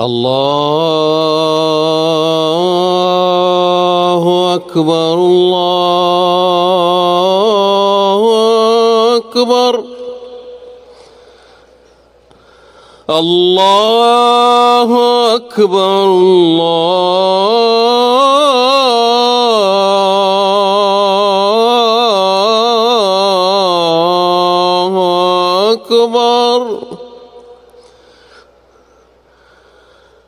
الله أكبر الله أكبر. الله أكبر الله أكبر.